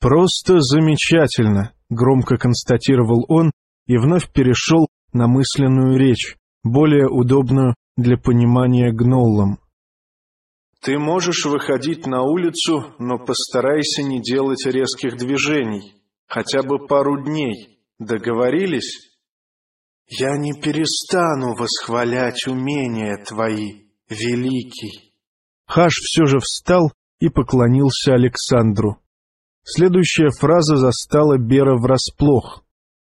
«Просто замечательно», — громко констатировал он и вновь перешел на мысленную речь, более удобную для понимания гноллом. «Ты можешь выходить на улицу, но постарайся не делать резких движений, хотя бы пару дней. Договорились?» «Я не перестану восхвалять умения твои, великий». Хаш все же встал и поклонился Александру. Следующая фраза застала Бера врасплох.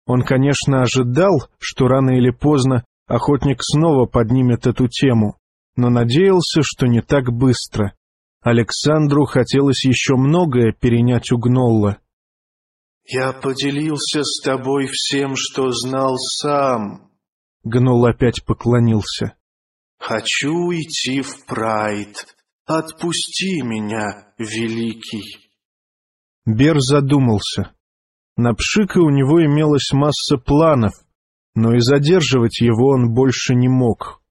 Он, конечно, ожидал, что рано или поздно охотник снова поднимет эту тему, но надеялся, что не так быстро. Александру хотелось еще многое перенять у Гнолла. «Я поделился с тобой всем, что знал сам», — Гнол опять поклонился. «Хочу идти в Прайд. Отпусти меня, великий». Бер задумался. На Пшика у него имелась масса планов, но и задерживать его он больше не мог.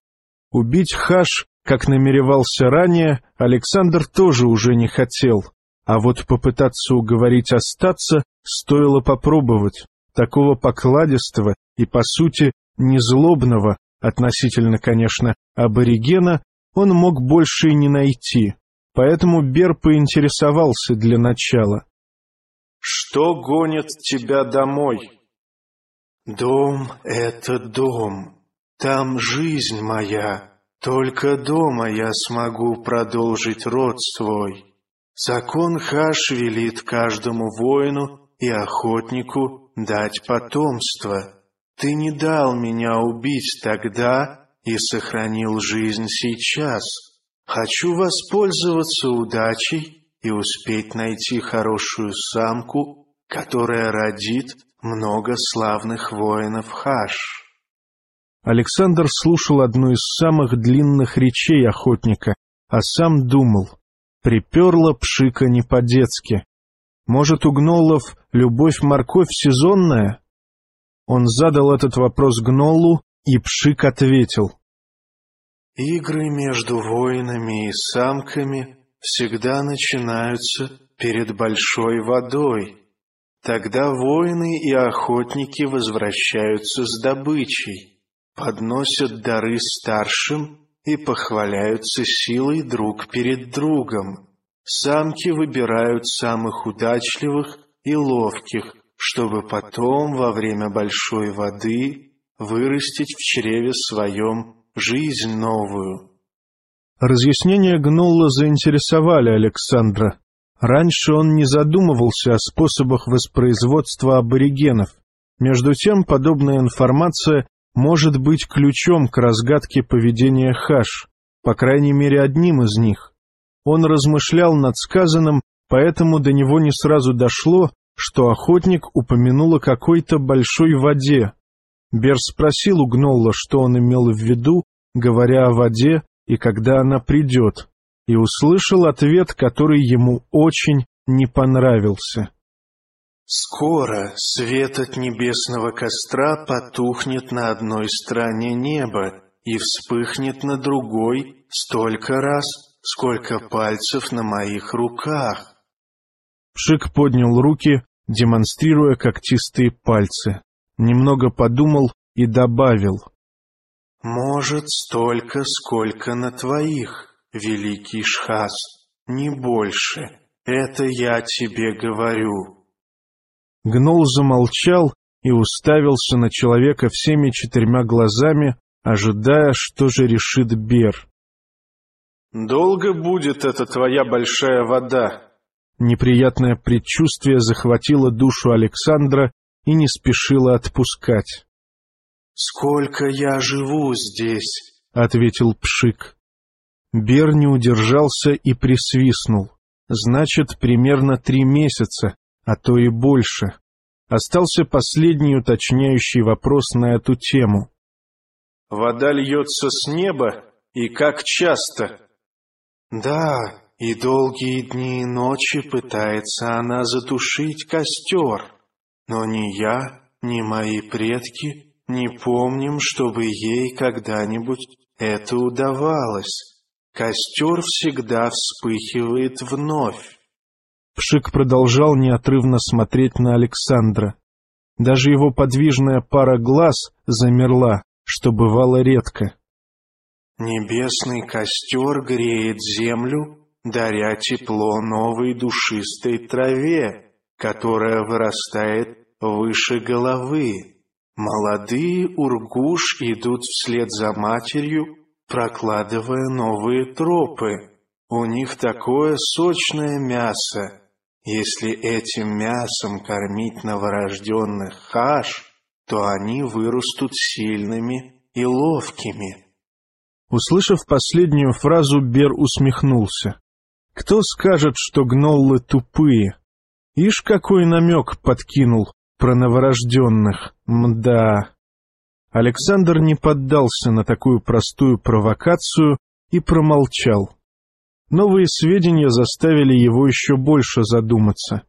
Убить Хаш, как намеревался ранее, Александр тоже уже не хотел, а вот попытаться уговорить остаться стоило попробовать. Такого покладистого и, по сути, незлобного, относительно, конечно, аборигена, он мог больше и не найти, поэтому Бер поинтересовался для начала. «Что гонит тебя домой?» «Дом — это дом. Там жизнь моя. Только дома я смогу продолжить род свой. Закон Хаш велит каждому воину и охотнику дать потомство. Ты не дал меня убить тогда и сохранил жизнь сейчас. Хочу воспользоваться удачей и успеть найти хорошую самку, которая родит много славных воинов Хаш. Александр слушал одну из самых длинных речей охотника, а сам думал, приперла пшика не по-детски. Может, у гноллов любовь-морковь сезонная? Он задал этот вопрос гноллу, и пшик ответил. Игры между воинами и самками всегда начинаются перед большой водой. Тогда воины и охотники возвращаются с добычей, подносят дары старшим и похваляются силой друг перед другом. Самки выбирают самых удачливых и ловких, чтобы потом во время большой воды вырастить в чреве своем жизнь новую. Разъяснения Гнулла заинтересовали Александра. Раньше он не задумывался о способах воспроизводства аборигенов. Между тем, подобная информация может быть ключом к разгадке поведения Хаш, по крайней мере одним из них. Он размышлял над сказанным, поэтому до него не сразу дошло, что охотник упомянул о какой-то большой воде. Бер спросил у Гнолла, что он имел в виду, говоря о воде, и когда она придет, и услышал ответ, который ему очень не понравился. «Скоро свет от небесного костра потухнет на одной стороне неба и вспыхнет на другой столько раз, сколько пальцев на моих руках». Пшик поднял руки, демонстрируя когтистые пальцы. Немного подумал и добавил — «Может, столько, сколько на твоих, великий Шхас, не больше. Это я тебе говорю». Гнол замолчал и уставился на человека всеми четырьмя глазами, ожидая, что же решит Бер. «Долго будет эта твоя большая вода?» Неприятное предчувствие захватило душу Александра и не спешило отпускать. «Сколько я живу здесь?» — ответил Пшик. Бер не удержался и присвистнул. «Значит, примерно три месяца, а то и больше». Остался последний уточняющий вопрос на эту тему. «Вода льется с неба, и как часто?» «Да, и долгие дни и ночи пытается она затушить костер, но ни я, ни мои предки не помним, чтобы ей когда-нибудь это удавалось. Костер всегда вспыхивает вновь. Пшик продолжал неотрывно смотреть на Александра. Даже его подвижная пара глаз замерла, что бывало редко. «Небесный костер греет землю, даря тепло новой душистой траве, которая вырастает выше головы. Молодые ургуш идут вслед за матерью, прокладывая новые тропы. У них такое сочное мясо. Если этим мясом кормить новорожденных хаш, то они вырастут сильными и ловкими. Услышав последнюю фразу, Бер усмехнулся. Кто скажет, что гноллы тупые? Ишь, какой намек подкинул про новорожденных, мда. Александр не поддался на такую простую провокацию и промолчал. Новые сведения заставили его еще больше задуматься.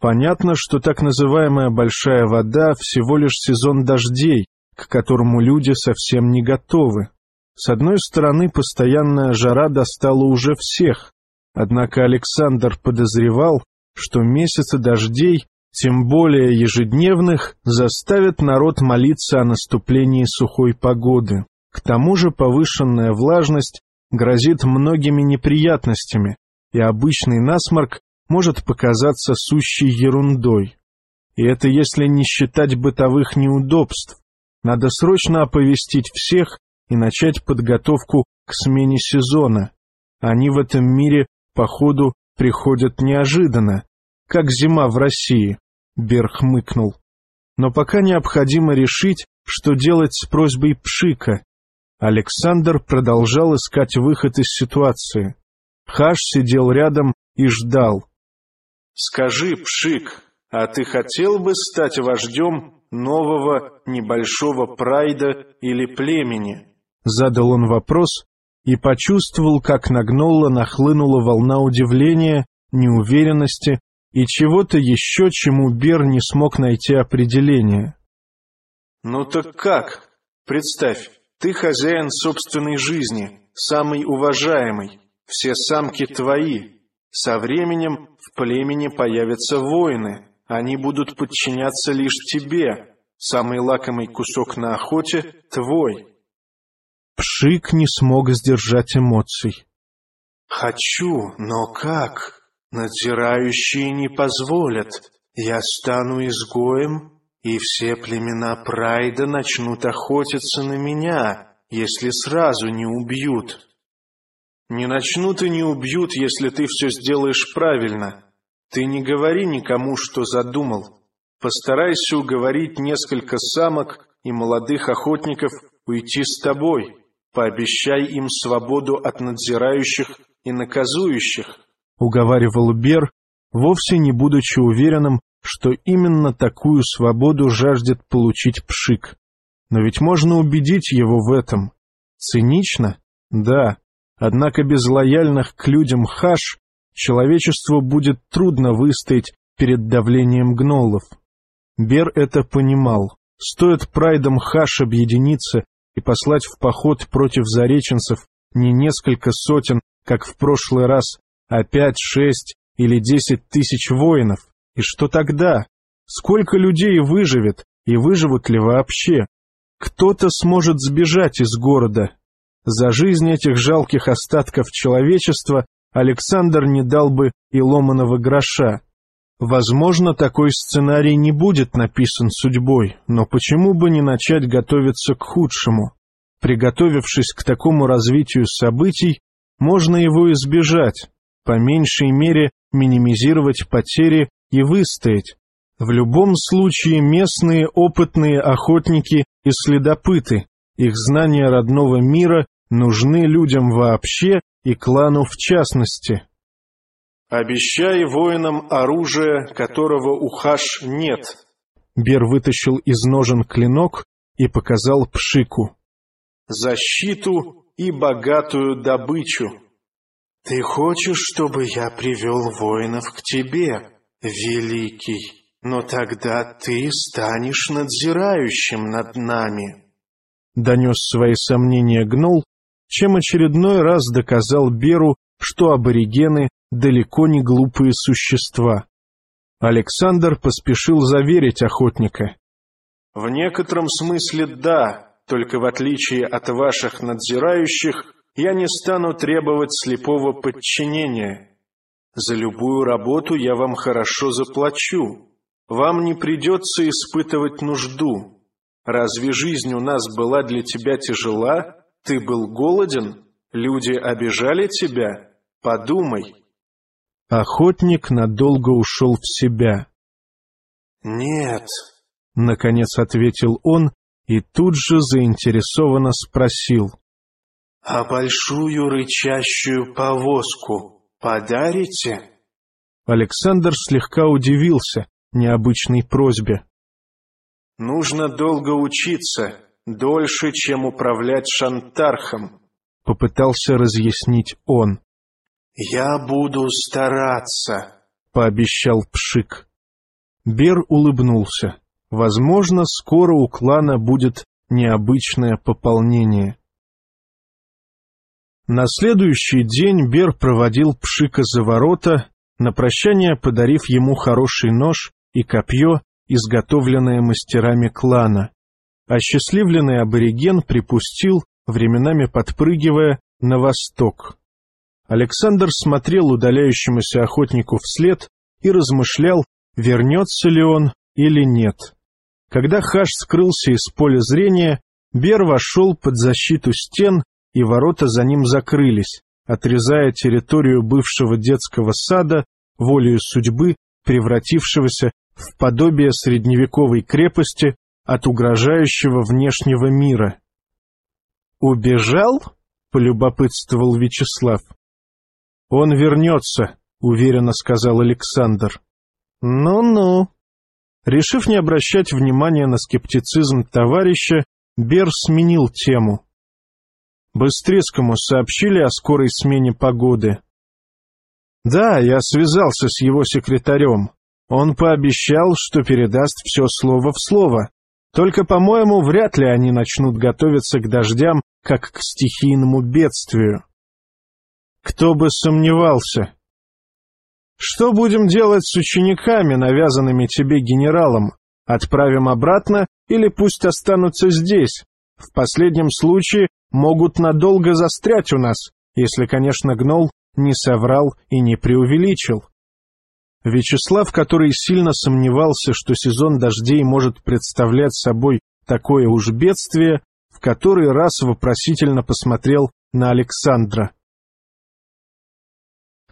Понятно, что так называемая «большая вода» всего лишь сезон дождей, к которому люди совсем не готовы. С одной стороны, постоянная жара достала уже всех, однако Александр подозревал, что месяцы дождей, тем более ежедневных, заставят народ молиться о наступлении сухой погоды. К тому же повышенная влажность грозит многими неприятностями, и обычный насморк может показаться сущей ерундой. И это если не считать бытовых неудобств. Надо срочно оповестить всех и начать подготовку к смене сезона. Они в этом мире, походу, приходят неожиданно, как зима в России, — Бер хмыкнул. Но пока необходимо решить, что делать с просьбой Пшика. Александр продолжал искать выход из ситуации. Хаш сидел рядом и ждал. «Скажи, Пшик, а ты хотел бы стать вождем нового небольшого прайда или племени?» Задал он вопрос и почувствовал, как на Гнолла нахлынула волна удивления, неуверенности и чего-то еще, чему Бер не смог найти определение. «Ну так как? Представь, ты хозяин собственной жизни, самый уважаемый, все самки твои. Со временем в племени появятся воины, они будут подчиняться лишь тебе, самый лакомый кусок на охоте твой». Пшик не смог сдержать эмоций. «Хочу, но как? Надзирающие не позволят. Я стану изгоем, и все племена Прайда начнут охотиться на меня, если сразу не убьют. Не начнут и не убьют, если ты все сделаешь правильно. Ты не говори никому, что задумал. Постарайся уговорить несколько самок и молодых охотников уйти с тобой. Пообещай им свободу от надзирающих и наказующих. Уговаривал Бер, вовсе не будучи уверенным, что именно такую свободу жаждет получить Пшик. Но ведь можно убедить его в этом. Цинично? Да. Однако без лояльных к людям хаш человечеству будет трудно выстоять перед давлением гнолов. Бер это понимал. Стоит прайдам хаш объединиться и послать в поход против зареченцев не несколько сотен, как в прошлый раз, а пять, шесть или десять тысяч воинов. И что тогда? Сколько людей выживет, и выживут ли вообще? Кто-то сможет сбежать из города. За жизнь этих жалких остатков человечества Александр не дал бы и ломаного гроша. Возможно, такой сценарий не будет написан судьбой, но почему бы не начать готовиться к худшему? Приготовившись к такому развитию событий, можно его избежать, по меньшей мере минимизировать потери и выстоять. В любом случае местные опытные охотники и следопыты, их знания родного мира нужны людям вообще и клану в частности. «Обещай воинам оружие, которого у Хаш нет». Бер вытащил из ножен клинок и показал Пшику. «Защиту и богатую добычу». «Ты хочешь, чтобы я привел воинов к тебе, великий? Но тогда ты станешь надзирающим над нами». Донес свои сомнения Гнол, чем очередной раз доказал Беру, что аборигены далеко не глупые существа. Александр поспешил заверить охотника. «В некотором смысле да, только в отличие от ваших надзирающих, я не стану требовать слепого подчинения. За любую работу я вам хорошо заплачу. Вам не придется испытывать нужду. Разве жизнь у нас была для тебя тяжела? Ты был голоден? Люди обижали тебя? Подумай». Охотник надолго ушел в себя. «Нет», — наконец ответил он и тут же заинтересованно спросил. «А большую рычащую повозку подарите?» Александр слегка удивился необычной просьбе. «Нужно долго учиться, дольше, чем управлять шантархом», — попытался разъяснить он. «Я буду стараться», — пообещал Пшик. Бер улыбнулся. Возможно, скоро у клана будет необычное пополнение. На следующий день Бер проводил Пшика за ворота, на прощание подарив ему хороший нож и копье, изготовленное мастерами клана. Осчастливленный абориген припустил, временами подпрыгивая, на восток. Александр смотрел удаляющемуся охотнику вслед и размышлял, вернется ли он или нет. Когда Хаш скрылся из поля зрения, Бер вошел под защиту стен, и ворота за ним закрылись, отрезая территорию бывшего детского сада волею судьбы, превратившегося в подобие средневековой крепости от угрожающего внешнего мира. «Убежал?» — полюбопытствовал Вячеслав. «Он вернется», — уверенно сказал Александр. «Ну-ну». Решив не обращать внимания на скептицизм товарища, Бер сменил тему. Быстрецкому сообщили о скорой смене погоды. «Да, я связался с его секретарем. Он пообещал, что передаст все слово в слово. Только, по-моему, вряд ли они начнут готовиться к дождям, как к стихийному бедствию. Кто бы сомневался. Что будем делать с учениками, навязанными тебе генералом? Отправим обратно или пусть останутся здесь? В последнем случае могут надолго застрять у нас, если, конечно, Гнол не соврал и не преувеличил. Вячеслав, который сильно сомневался, что сезон дождей может представлять собой такое уж бедствие, в который раз вопросительно посмотрел на Александра.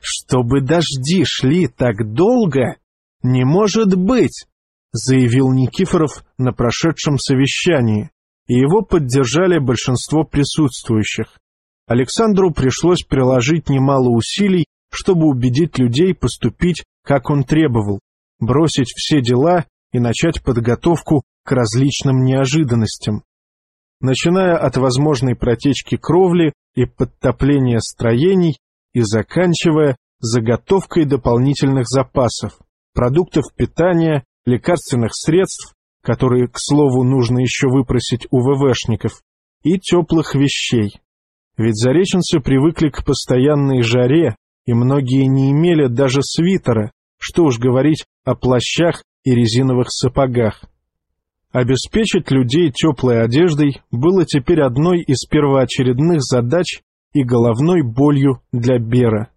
«Чтобы дожди шли так долго? Не может быть!» — заявил Никифоров на прошедшем совещании, и его поддержали большинство присутствующих. Александру пришлось приложить немало усилий, чтобы убедить людей поступить, как он требовал, бросить все дела и начать подготовку к различным неожиданностям. Начиная от возможной протечки кровли и подтопления строений и заканчивая заготовкой дополнительных запасов, продуктов питания, лекарственных средств, которые, к слову, нужно еще выпросить у ВВшников, и теплых вещей. Ведь зареченцы привыкли к постоянной жаре, и многие не имели даже свитера, что уж говорить о плащах и резиновых сапогах. Обеспечить людей теплой одеждой было теперь одной из первоочередных задач и головной болью для Бера.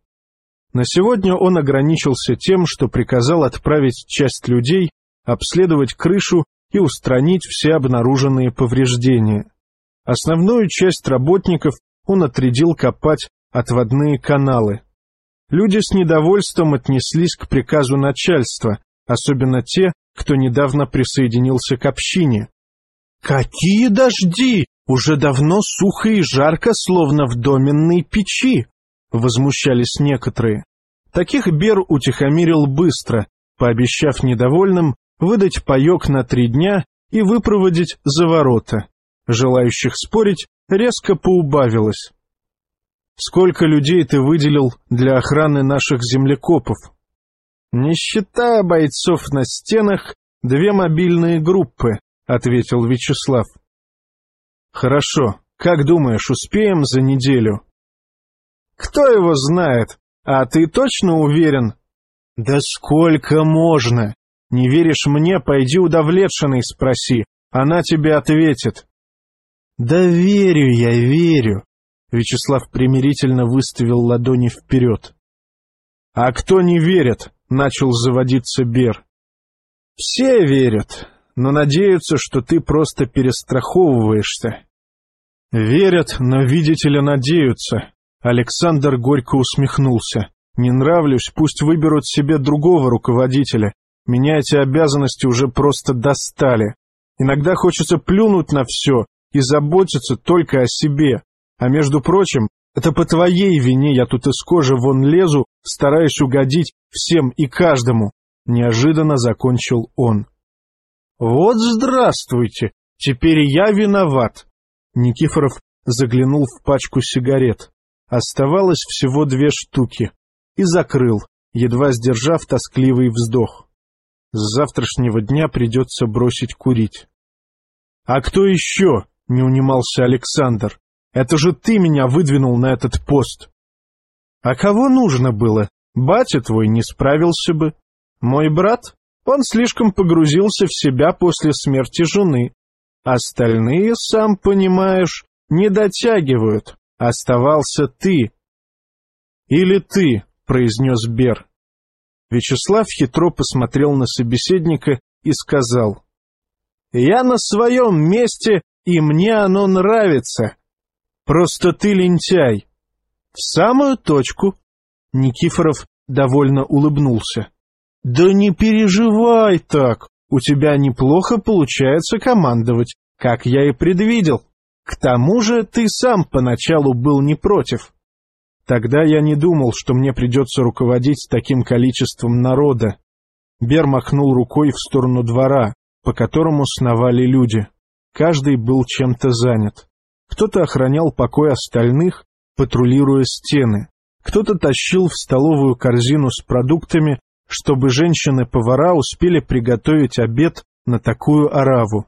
На сегодня он ограничился тем, что приказал отправить часть людей обследовать крышу и устранить все обнаруженные повреждения. Основную часть работников он отрядил копать отводные каналы. Люди с недовольством отнеслись к приказу начальства, особенно те, кто недавно присоединился к общине. «Какие дожди! Уже давно сухо и жарко, словно в доменной печи!» — возмущались некоторые. Таких Бер утихомирил быстро, пообещав недовольным выдать паек на три дня и выпроводить за ворота. Желающих спорить резко поубавилось. «Сколько людей ты выделил для охраны наших землекопов?» «Не считая бойцов на стенах, две мобильные группы», — ответил Вячеслав. «Хорошо. Как думаешь, успеем за неделю?» «Кто его знает?» — А ты точно уверен? Да сколько можно? Не веришь мне, пойди у Давлетшиной спроси, она тебе ответит. Да верю я, верю. Вячеслав примирительно выставил ладони вперед. А кто не верит? Начал заводиться Бер. Все верят, но надеются, что ты просто перестраховываешься. Верят, но, видите ли, надеются. Александр горько усмехнулся. Не нравлюсь, пусть выберут себе другого руководителя. Меня эти обязанности уже просто достали. Иногда хочется плюнуть на все и заботиться только о себе. А между прочим, это по твоей вине я тут из кожи вон лезу, стараюсь угодить всем и каждому. Неожиданно закончил он. Вот здравствуйте, теперь я виноват. Никифоров заглянул в пачку сигарет. Оставалось всего две штуки. И закрыл, едва сдержав тоскливый вздох. С завтрашнего дня придется бросить курить. — А кто еще? — не унимался Александр. — Это же ты меня выдвинул на этот пост. — А кого нужно было? Батя твой не справился бы. Мой брат? Он слишком погрузился в себя после смерти жены. Остальные, сам понимаешь, не дотягивают. Оставался ты. Или ты, произнес Бер. Вячеслав хитро посмотрел на собеседника и сказал. Я на своем месте, и мне оно нравится. Просто ты лентяй. В самую точку. Никифоров довольно улыбнулся. Да не переживай так. У тебя неплохо получается командовать, как я и предвидел. К тому же ты сам поначалу был не против. Тогда я не думал, что мне придется руководить таким количеством народа. Бер махнул рукой в сторону двора, по которому сновали люди. Каждый был чем-то занят. Кто-то охранял покой остальных, патрулируя стены. Кто-то тащил в столовую корзину с продуктами, чтобы женщины-повара успели приготовить обед на такую ораву.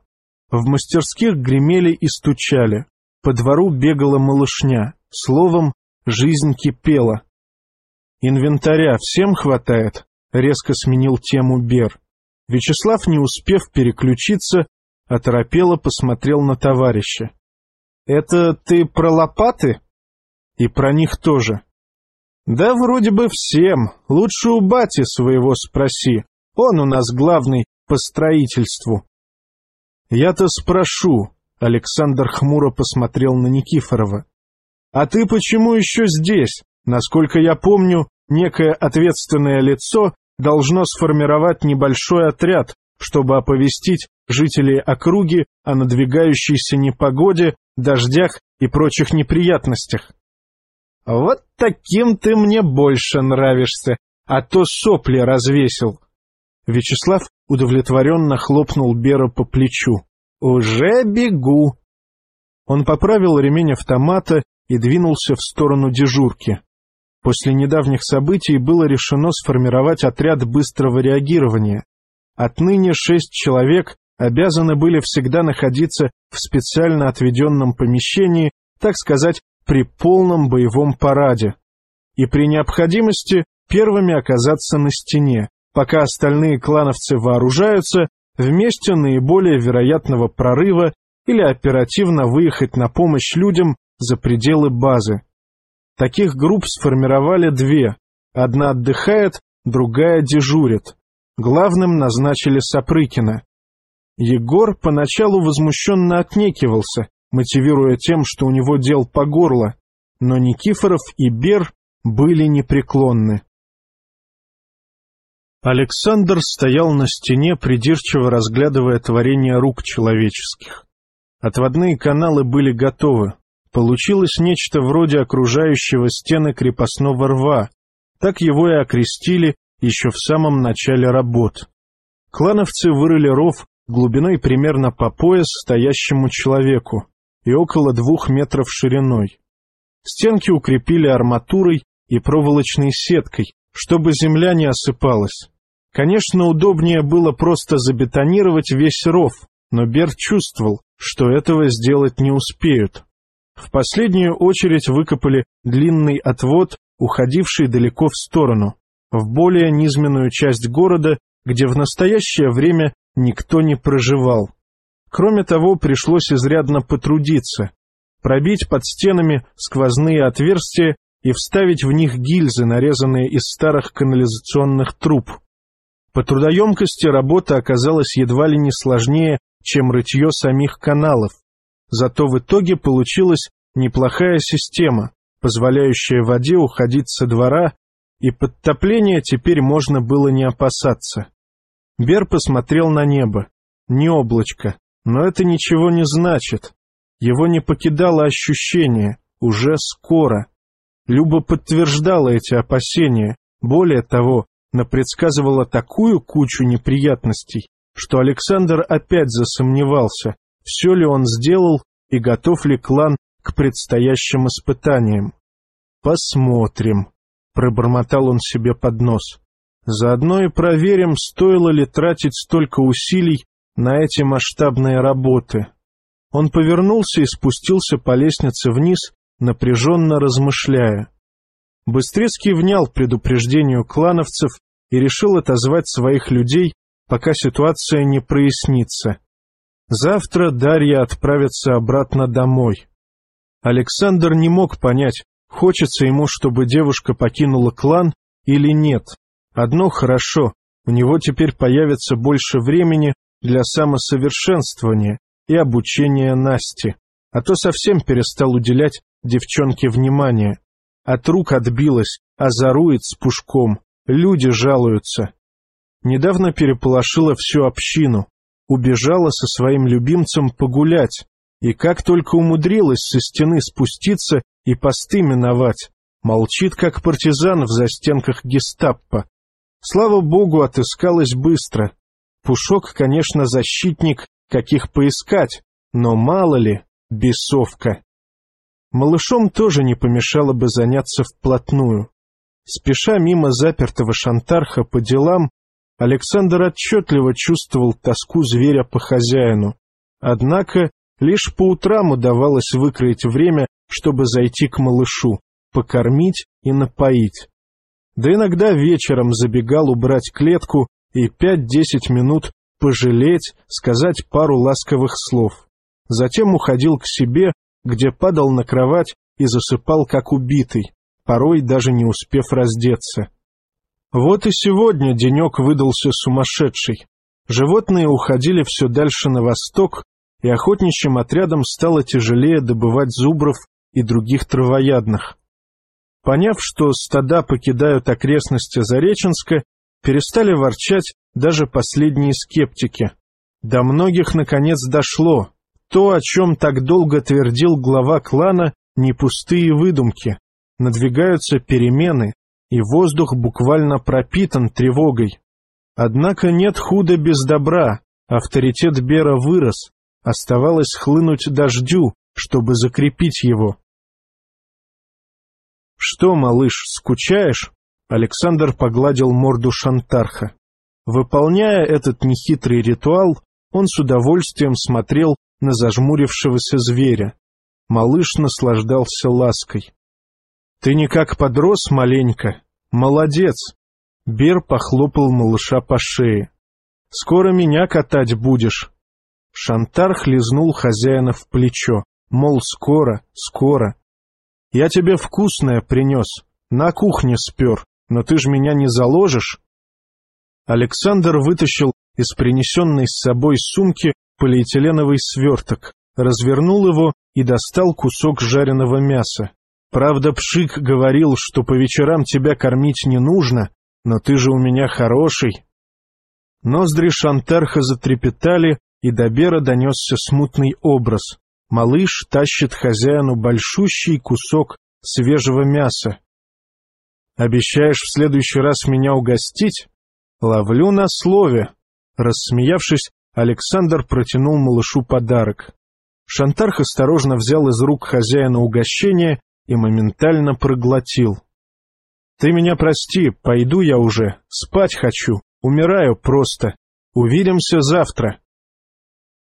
В мастерских гремели и стучали. По двору бегала малышня. Словом, жизнь кипела. «Инвентаря всем хватает?» — резко сменил тему Бер. Вячеслав, не успев переключиться, оторопело посмотрел на товарища. «Это ты про лопаты?» «И про них тоже». «Да вроде бы всем. Лучше у бати своего спроси. Он у нас главный по строительству». «Я-то спрошу», — Александр хмуро посмотрел на Никифорова. «А ты почему еще здесь? Насколько я помню, некое ответственное лицо должно сформировать небольшой отряд, чтобы оповестить жителей округи о надвигающейся непогоде, дождях и прочих неприятностях. Вот таким ты мне больше нравишься, а то сопли развесил. Вячеслав удовлетворенно хлопнул Бера по плечу. «Уже бегу!» Он поправил ремень автомата и двинулся в сторону дежурки. После недавних событий было решено сформировать отряд быстрого реагирования. Отныне шесть человек обязаны были всегда находиться в специально отведенном помещении, так сказать, при полном боевом параде. И при необходимости первыми оказаться на стене, пока остальные клановцы вооружаются, вместе наиболее вероятного прорыва или оперативно выехать на помощь людям за пределы базы. Таких групп сформировали две. Одна отдыхает, другая дежурит. Главным назначили Сапрыкина. Егор поначалу возмущенно отнекивался, мотивируя тем, что у него дел по горло, но Никифоров и Бер были непреклонны. Александр стоял на стене, придирчиво разглядывая творение рук человеческих. Отводные каналы были готовы, Получилось нечто вроде окружающего стены крепостного рва. Так его и окрестили еще в самом начале работ. Клановцы вырыли ров глубиной примерно по пояс стоящему человеку и около двух метров шириной. Стенки укрепили арматурой и проволочной сеткой, чтобы земля не осыпалась. Конечно, удобнее было просто забетонировать весь ров, но Берт чувствовал, что этого сделать не успеют. В последнюю очередь выкопали длинный отвод уходивший далеко в сторону, в более низменную часть города, где в настоящее время никто не проживал. Кроме того, пришлось изрядно потрудиться, пробить под стенами сквозные отверстия и вставить в них гильзы, нарезанные из старых канализационных труб. По трудоемкости работа оказалась едва ли не сложнее, чем рытье самих каналов. Зато в итоге получилась неплохая система, позволяющая воде уходить со двора, и подтопления теперь можно было не опасаться. Бер посмотрел на небо. Не облачко, но это ничего не значит. Его не покидало ощущение «уже скоро». Люба подтверждала эти опасения. Более того, напредсказывала такую кучу неприятностей, что Александр опять засомневался, все ли он сделал и готов ли клан к предстоящим испытаниям. «Посмотрим», — пробормотал он себе под нос. «Заодно и проверим, стоило ли тратить столько усилий на эти масштабные работы». Он повернулся и спустился по лестнице вниз, напряженно размышляя. Быстрецкий внял предупреждению клановцев и решил отозвать своих людей, пока ситуация не прояснится. Завтра Дарья отправится обратно домой. Александр не мог понять, хочется ему, чтобы девушка покинула клан или нет. Одно хорошо, у него теперь появится больше времени для самосовершенствования и обучения Насти, а то совсем перестал уделять девчонке внимание. От рук отбилась, а зарует с пушком. Люди жалуются. Недавно переполошила всю общину. Убежала со своим любимцем погулять. И как только умудрилась со стены спуститься и посты миновать. Молчит, как партизан в застенках гестапо. Слава богу, отыскалась быстро. Пушок, конечно, защитник, каких поискать, но мало ли, бесовка. Малышом тоже не помешало бы заняться вплотную. Спеша мимо запертого шантарха по делам, Александр отчетливо чувствовал тоску зверя по хозяину. Однако лишь по утрам удавалось выкроить время, чтобы зайти к малышу, покормить и напоить. Да иногда вечером забегал убрать клетку и пять-десять минут пожалеть, сказать пару ласковых слов. Затем уходил к себе, где падал на кровать и засыпал как убитый, порой даже не успев раздеться. Вот и сегодня денек выдался сумасшедший. Животные уходили все дальше на восток, и охотничьим отрядам стало тяжелее добывать зубров и других травоядных. Поняв, что стада покидают окрестности Зареченска, перестали ворчать даже последние скептики. До многих, наконец, дошло. То, о чем так долго твердил глава клана, не пустые выдумки. Надвигаются перемены, и воздух буквально пропитан тревогой. Однако нет худа без добра, авторитет Бера вырос, оставалось хлынуть дождю, чтобы закрепить его. «Что, малыш, скучаешь?» Александр погладил морду Шантарха. Выполняя этот нехитрый ритуал, он с удовольствием смотрел на зажмурившегося зверя. Малыш наслаждался лаской. — Ты никак подрос маленько. Молодец! Бер похлопал малыша по шее. — Скоро меня катать будешь. Шантар хлезнул хозяина в плечо, мол, скоро, скоро. — Я тебе вкусное принес, на кухне спер, но ты ж меня не заложишь. Александр вытащил из принесенной с собой сумки полиэтиленовый сверток, развернул его и достал кусок жареного мяса. Правда, Пшик говорил, что по вечерам тебя кормить не нужно, но ты же у меня хороший. Ноздри Шантерха затрепетали, и до Бера донесся смутный образ. Малыш тащит хозяину большущий кусок свежего мяса. «Обещаешь в следующий раз меня угостить?» «Ловлю на слове!» Рассмеявшись, Александр протянул малышу подарок. Шантарх осторожно взял из рук хозяина угощение и моментально проглотил. «Ты меня прости, пойду я уже, спать хочу, умираю просто. Увидимся завтра».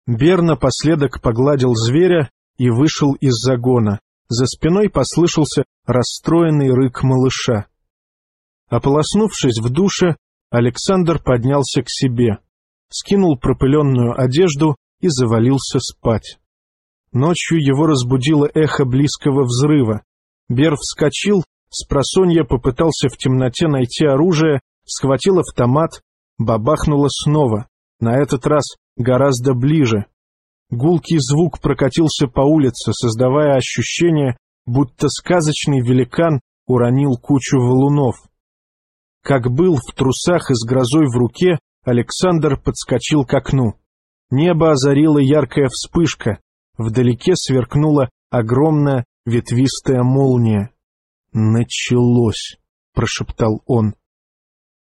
Бер напоследок погладил зверя и вышел из загона, За спиной послышался расстроенный рык малыша. Ополоснувшись в душе, Александр поднялся к себе, скинул пропыленную одежду и завалился спать. Ночью его разбудило эхо близкого взрыва. Бер вскочил, с просонья попытался в темноте найти оружие, схватил автомат, бабахнуло снова, на этот раз гораздо ближе. Гулкий звук прокатился по улице, создавая ощущение, будто сказочный великан уронил кучу валунов. Как был в трусах и с грозой в руке, Александр подскочил к окну. Небо озарила яркая вспышка, вдалеке сверкнула огромная ветвистая молния. «Началось!» — прошептал он.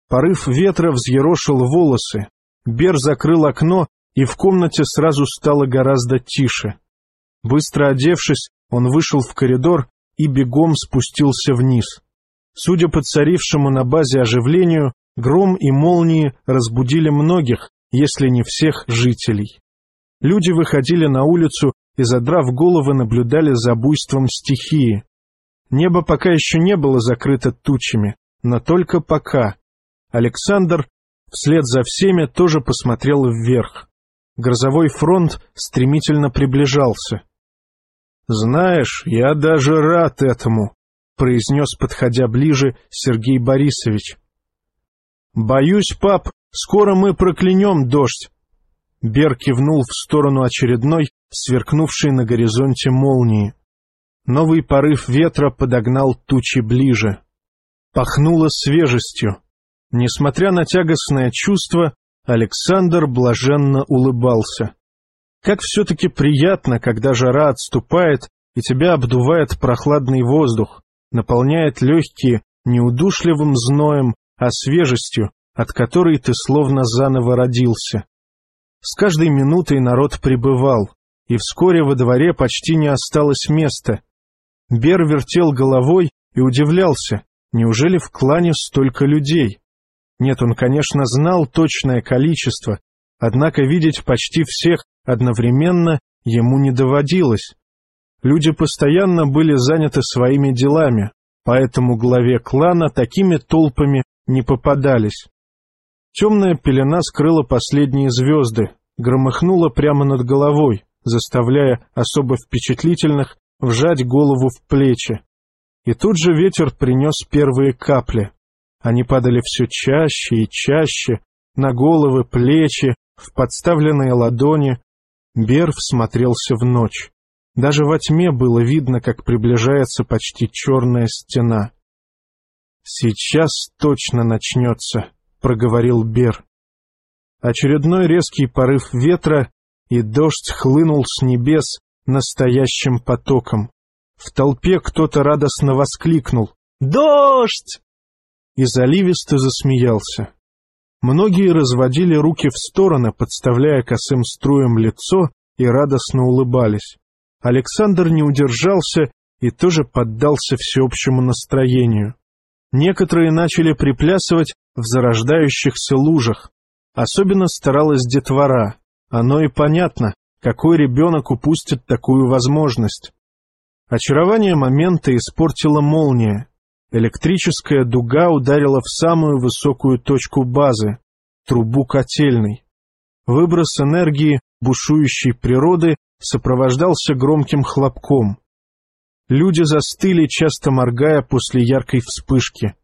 Порыв ветра взъерошил волосы. Бер закрыл окно, и в комнате сразу стало гораздо тише. Быстро одевшись, он вышел в коридор и бегом спустился вниз. Судя по царившему на базе оживлению, гром и молнии разбудили многих, если не всех жителей. Люди выходили на улицу и, задрав головы, наблюдали за буйством стихии. Небо пока еще не было закрыто тучами, но только пока. Александр вслед за всеми тоже посмотрел вверх. Грозовой фронт стремительно приближался. «Знаешь, я даже рад этому», — произнес, подходя ближе, Сергей Борисович. «Боюсь, пап, скоро мы проклянем дождь». Бер кивнул в сторону очередной, сверкнувшей на горизонте молнии. Новый порыв ветра подогнал тучи ближе. Пахнуло свежестью. Несмотря на тягостное чувство, Александр блаженно улыбался. Как все-таки приятно, когда жара отступает, и тебя обдувает прохладный воздух, наполняет легкие не удушливым зноем, а свежестью, от которой ты словно заново родился. С каждой минутой народ прибывал, и вскоре во дворе почти не осталось места. Бер вертел головой и удивлялся, неужели в клане столько людей? Нет, он, конечно, знал точное количество, однако видеть почти всех одновременно ему не доводилось. Люди постоянно были заняты своими делами, поэтому главе клана такими толпами не попадались. Темная пелена скрыла последние звезды, громыхнула прямо над головой, заставляя особо впечатлительных вжать голову в плечи. И тут же ветер принес первые капли. Они падали все чаще и чаще, на головы, плечи, в подставленные ладони. Бер всмотрелся в ночь. Даже во тьме было видно, как приближается почти черная стена. «Сейчас точно начнется», — проговорил Бер. Очередной резкий порыв ветра, и дождь хлынул с небес настоящим потоком. В толпе кто-то радостно воскликнул «Дождь!» и заливисто засмеялся. Многие разводили руки в стороны, подставляя косым струем лицо, и радостно улыбались. Александр не удержался и тоже поддался всеобщему настроению. Некоторые начали приплясывать в зарождающихся лужах. Особенно старалась детвора. Оно и понятно, какой ребенок упустит такую возможность. Очарование момента испортила молния. Электрическая дуга ударила в самую высокую точку базы — трубу котельной. Выброс энергии бушующей природы сопровождался громким хлопком. Люди застыли, часто моргая после яркой вспышки.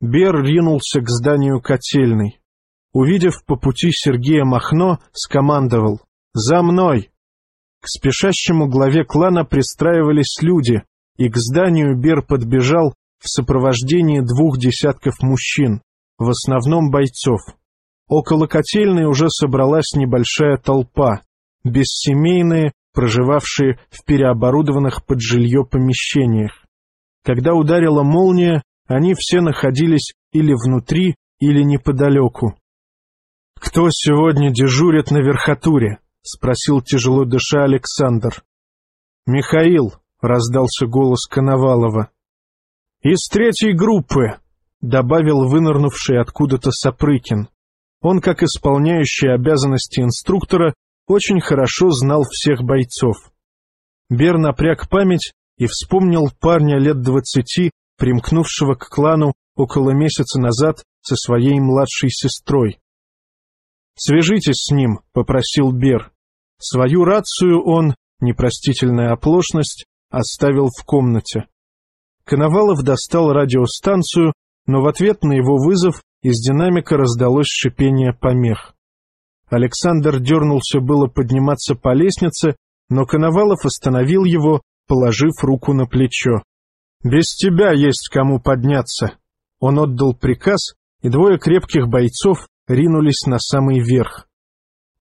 Бер ринулся к зданию котельной. Увидев по пути Сергея Махно, скомандовал «За мной!». К спешащему главе клана пристраивались люди, и к зданию Бер подбежал в сопровождении двух десятков мужчин, в основном бойцов. Около котельной уже собралась небольшая толпа, бессемейные, проживавшие в переоборудованных под жилье помещениях. Когда ударила молния, они все находились или внутри, или неподалеку. «Кто сегодня дежурит на верхотуре?» — спросил тяжело дыша Александр. «Михаил», — раздался голос Коновалова. «Из третьей группы», — добавил вынырнувший откуда-то Сапрыкин. Он, как исполняющий обязанности инструктора, очень хорошо знал всех бойцов. Бер напряг память и вспомнил парня лет двадцати, примкнувшего к клану около месяца назад со своей младшей сестрой. «Свяжитесь с ним», — попросил Бер. Свою рацию он, непростительная оплошность, оставил в комнате. Коновалов достал радиостанцию, но в ответ на его вызов из динамика раздалось шипение помех. Александр дернулся было подниматься по лестнице, но Коновалов остановил его, положив руку на плечо. «Без тебя есть кому подняться!» Он отдал приказ, и двое крепких бойцов ринулись на самый верх.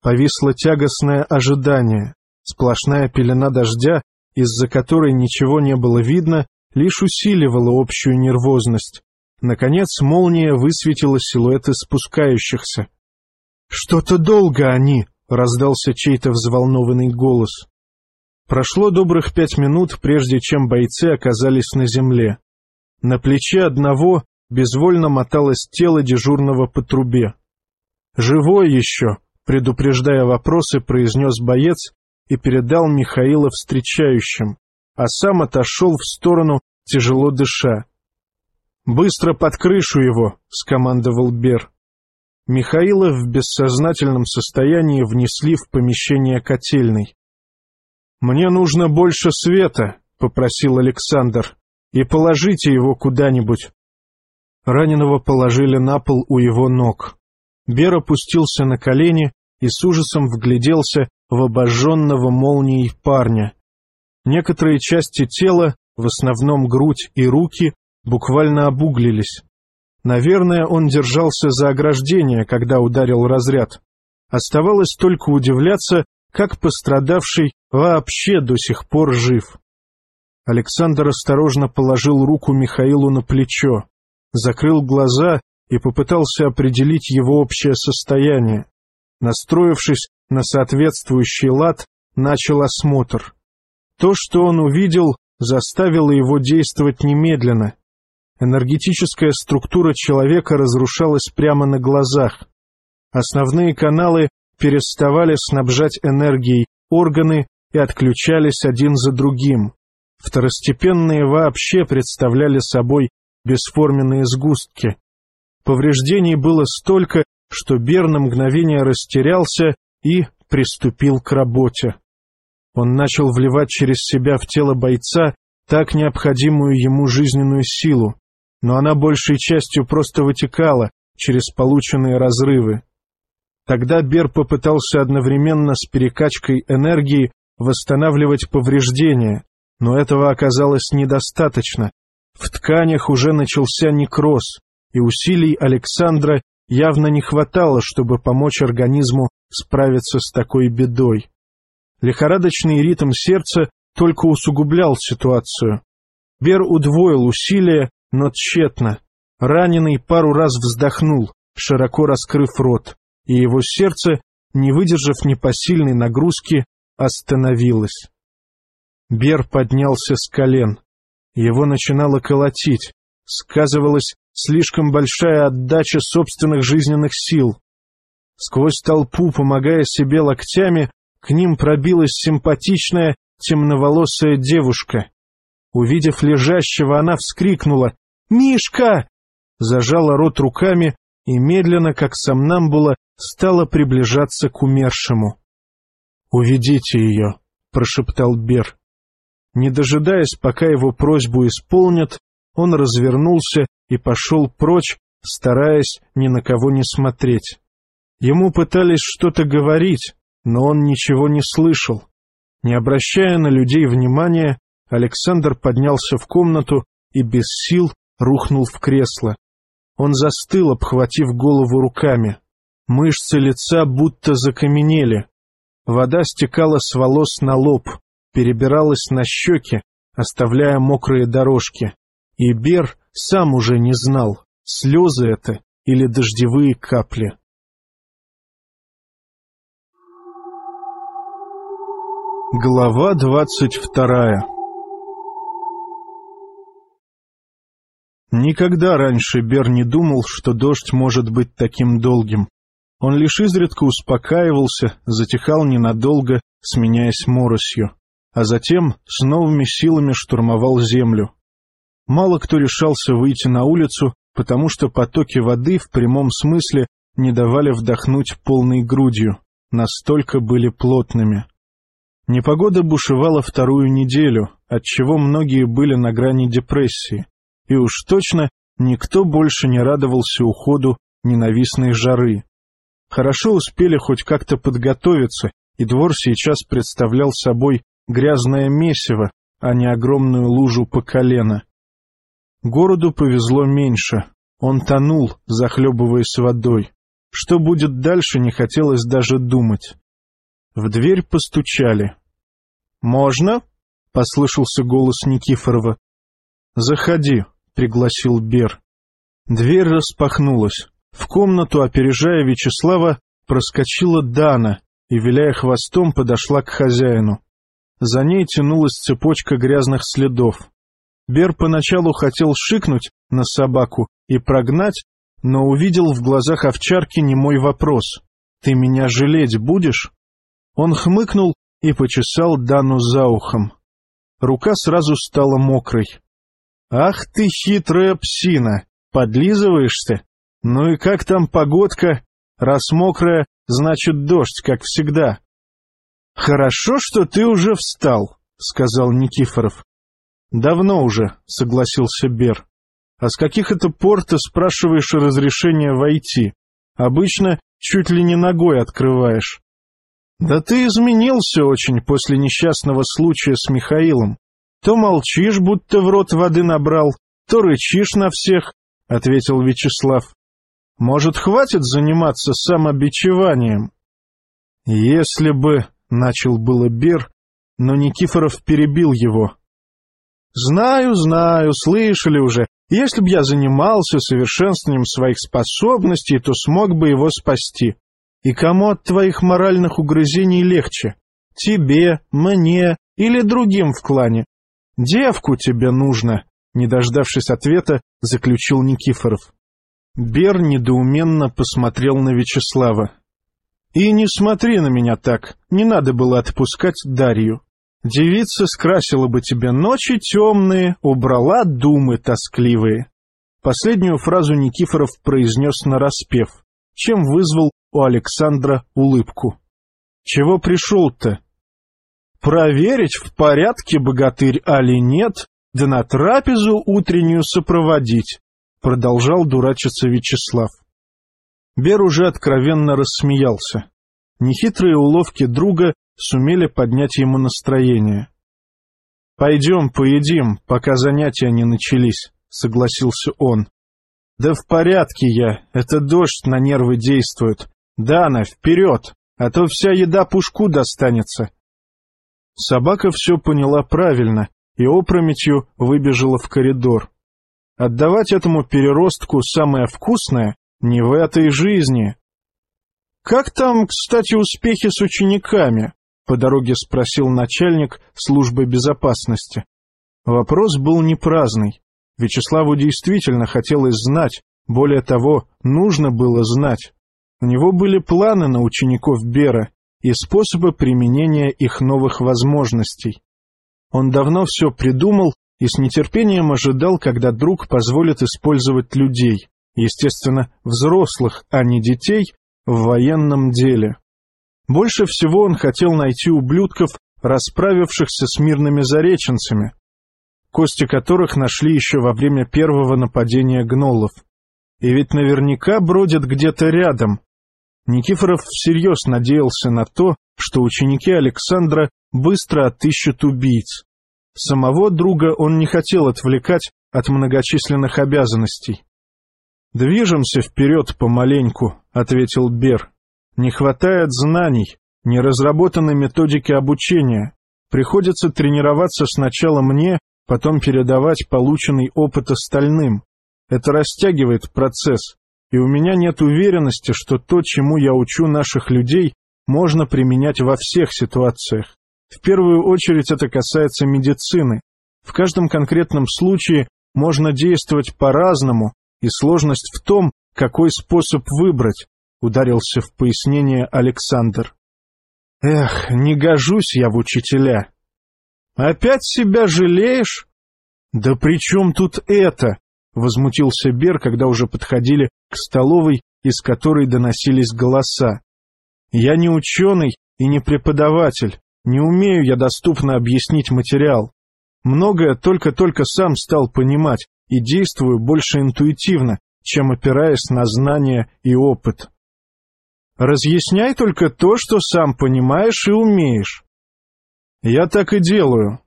Повисло тягостное ожидание, сплошная пелена дождя, из-за которой ничего не было видно, лишь усиливала общую нервозность. Наконец молния высветила силуэты спускающихся. «Что-то долго они!» — раздался чей-то взволнованный голос. Прошло добрых пять минут, прежде чем бойцы оказались на земле. На плече одного безвольно моталось тело дежурного по трубе. «Живой еще!» — предупреждая вопросы, произнес боец и передал Михаила встречающим, а сам отошел в сторону, тяжело дыша. «Быстро под крышу его!» — скомандовал Бер. Михаила в бессознательном состоянии внесли в помещение котельной. «Мне нужно больше света», — попросил Александр, — «и положите его куда-нибудь». Раненого положили на пол у его ног. Бер опустился на колени и с ужасом вгляделся в обожженного молнией парня. Некоторые части тела, в основном грудь и руки, буквально обуглились. Наверное, он держался за ограждение, когда ударил разряд. Оставалось только удивляться, как пострадавший вообще до сих пор жив. Александр осторожно положил руку Михаилу на плечо, закрыл глаза и попытался определить его общее состояние. Настроившись на соответствующий лад, начал осмотр. То, что он увидел, заставило его действовать немедленно. Энергетическая структура человека разрушалась прямо на глазах. Основные каналы переставали снабжать энергией органы и отключались один за другим. Второстепенные вообще представляли собой бесформенные сгустки. Повреждений было столько, что Бер на мгновение растерялся и приступил к работе. Он начал вливать через себя в тело бойца так необходимую ему жизненную силу но она большей частью просто вытекала через полученные разрывы. Тогда Бер попытался одновременно с перекачкой энергии восстанавливать повреждения, но этого оказалось недостаточно. В тканях уже начался некроз, и усилий Александра явно не хватало, чтобы помочь организму справиться с такой бедой. Лихорадочный ритм сердца только усугублял ситуацию. Бер удвоил усилия но тщетно. Раненый пару раз вздохнул, широко раскрыв рот, и его сердце, не выдержав непосильной нагрузки, остановилось. Бер поднялся с колен. Его начинало колотить. Сказывалась слишком большая отдача собственных жизненных сил. Сквозь толпу, помогая себе локтями, к ним пробилась симпатичная темноволосая девушка. Увидев лежащего, она вскрикнула «Мишка!» Зажала рот руками и медленно, как сомнамбула, стала приближаться к умершему. «Уведите ее», — прошептал Бер. Не дожидаясь, пока его просьбу исполнят, он развернулся и пошел прочь, стараясь ни на кого не смотреть. Ему пытались что-то говорить, но он ничего не слышал. Не обращая на людей внимания, Александр поднялся в комнату и без сил рухнул в кресло. Он застыл, обхватив голову руками. Мышцы лица будто закаменели. Вода стекала с волос на лоб, перебиралась на щеки, оставляя мокрые дорожки. И Бер сам уже не знал, слезы это или дождевые капли. Глава двадцать вторая Никогда раньше Бер не думал, что дождь может быть таким долгим. Он лишь изредка успокаивался, затихал ненадолго, сменяясь моросью. а затем с новыми силами штурмовал землю. Мало кто решался выйти на улицу, потому что потоки воды в прямом смысле не давали вдохнуть полной грудью, настолько были плотными. Непогода бушевала вторую неделю, отчего многие были на грани депрессии, и уж точно никто больше не радовался уходу ненавистной жары. Хорошо успели хоть как-то подготовиться, и двор сейчас представлял собой грязное месиво, а не огромную лужу по колено. Городу повезло меньше, он тонул, захлебываясь водой. Что будет дальше, не хотелось даже думать. В дверь постучали. «Можно?» — послышался голос Никифорова. «Заходи», — пригласил Бер. Дверь распахнулась. В комнату, опережая Вячеслава, проскочила Дана и, виляя хвостом, подошла к хозяину. За ней тянулась цепочка грязных следов. Бер поначалу хотел шикнуть на собаку и прогнать, но увидел в глазах овчарки немой вопрос. «Ты меня жалеть будешь?» Он хмыкнул и почесал Дану за ухом. Рука сразу стала мокрой. «Ах ты хитрая псина! Подлизываешься? Ну и как там погодка? Раз мокрая, значит дождь, как всегда». «Хорошо, что ты уже встал», — сказал Никифоров. «Давно уже», — согласился Бер. «А с каких это пор ты спрашиваешь разрешения войти? Обычно чуть ли не ногой открываешь». «Да ты изменился очень после несчастного случая с Михаилом. То молчишь, будто в рот воды набрал, то рычишь на всех», — ответил Вячеслав. «Может, хватит заниматься самобичеванием?» «Если бы...» — начал было Бер, но Никифоров перебил его. «Знаю, знаю, слышали уже. Если б я занимался совершенствованием своих способностей, то смог бы его спасти. И кому от твоих моральных угрызений легче? Тебе, мне или другим в клане? Девку тебе нужно, не дождавшись ответа, заключил Никифоров. Бер недоуменно посмотрел на Вячеслава. И не смотри на меня так, не надо было отпускать Дарью. Девица скрасила бы тебе ночи темные, убрала думы тоскливые. Последнюю фразу Никифоров произнес нараспев, чем вызвал у Александра улыбку. «Чего пришел-то?» «Проверить, в порядке богатырь али нет, да на трапезу утреннюю сопроводить», — продолжал дурачиться Вячеслав. Бер уже откровенно рассмеялся. Нехитрые уловки друга сумели поднять ему настроение. «Пойдем поедим, пока занятия не начались», — согласился он. «Да в порядке я, это дождь на нервы действует. Дана, вперед, а то вся еда пушку достанется. Собака все поняла правильно и опрометью выбежала в коридор. Отдавать этому переростку самое вкусное не в этой жизни. «Как там, кстати, успехи с учениками?» — по дороге спросил начальник службы безопасности. Вопрос был не праздный. Вячеславу действительно хотелось знать, более того, нужно было знать. У него были планы на учеников Бера и способы применения их новых возможностей. Он давно все придумал и с нетерпением ожидал, когда друг позволит использовать людей, естественно, взрослых, а не детей, в военном деле. Больше всего он хотел найти ублюдков, расправившихся с мирными зареченцами, кости которых нашли еще во время первого нападения гнолов. И ведь наверняка бродят где-то рядом, Никифоров всерьез надеялся на то, что ученики Александра быстро отыщут убийц. Самого друга он не хотел отвлекать от многочисленных обязанностей. «Движемся вперед помаленьку», — ответил Бер. «Не хватает знаний, не разработаны методики обучения. Приходится тренироваться сначала мне, потом передавать полученный опыт остальным. Это растягивает процесс, и у меня нет уверенности, что то, чему я учу наших людей, можно применять во всех ситуациях. В первую очередь это касается медицины. В каждом конкретном случае можно действовать по-разному, и сложность в том, какой способ выбрать, ударился в пояснение Александр. Эх, не гожусь я в учителя. Опять себя жалеешь? Да при чем тут это? Возмутился Бер, когда уже подходили к столовой, из которой доносились голоса. Я не ученый и не преподаватель, не умею я доступно объяснить материал. Многое только-только сам стал понимать и действую больше интуитивно, чем опираясь на знания и опыт. Разъясняй только то, что сам понимаешь и умеешь. Я так и делаю.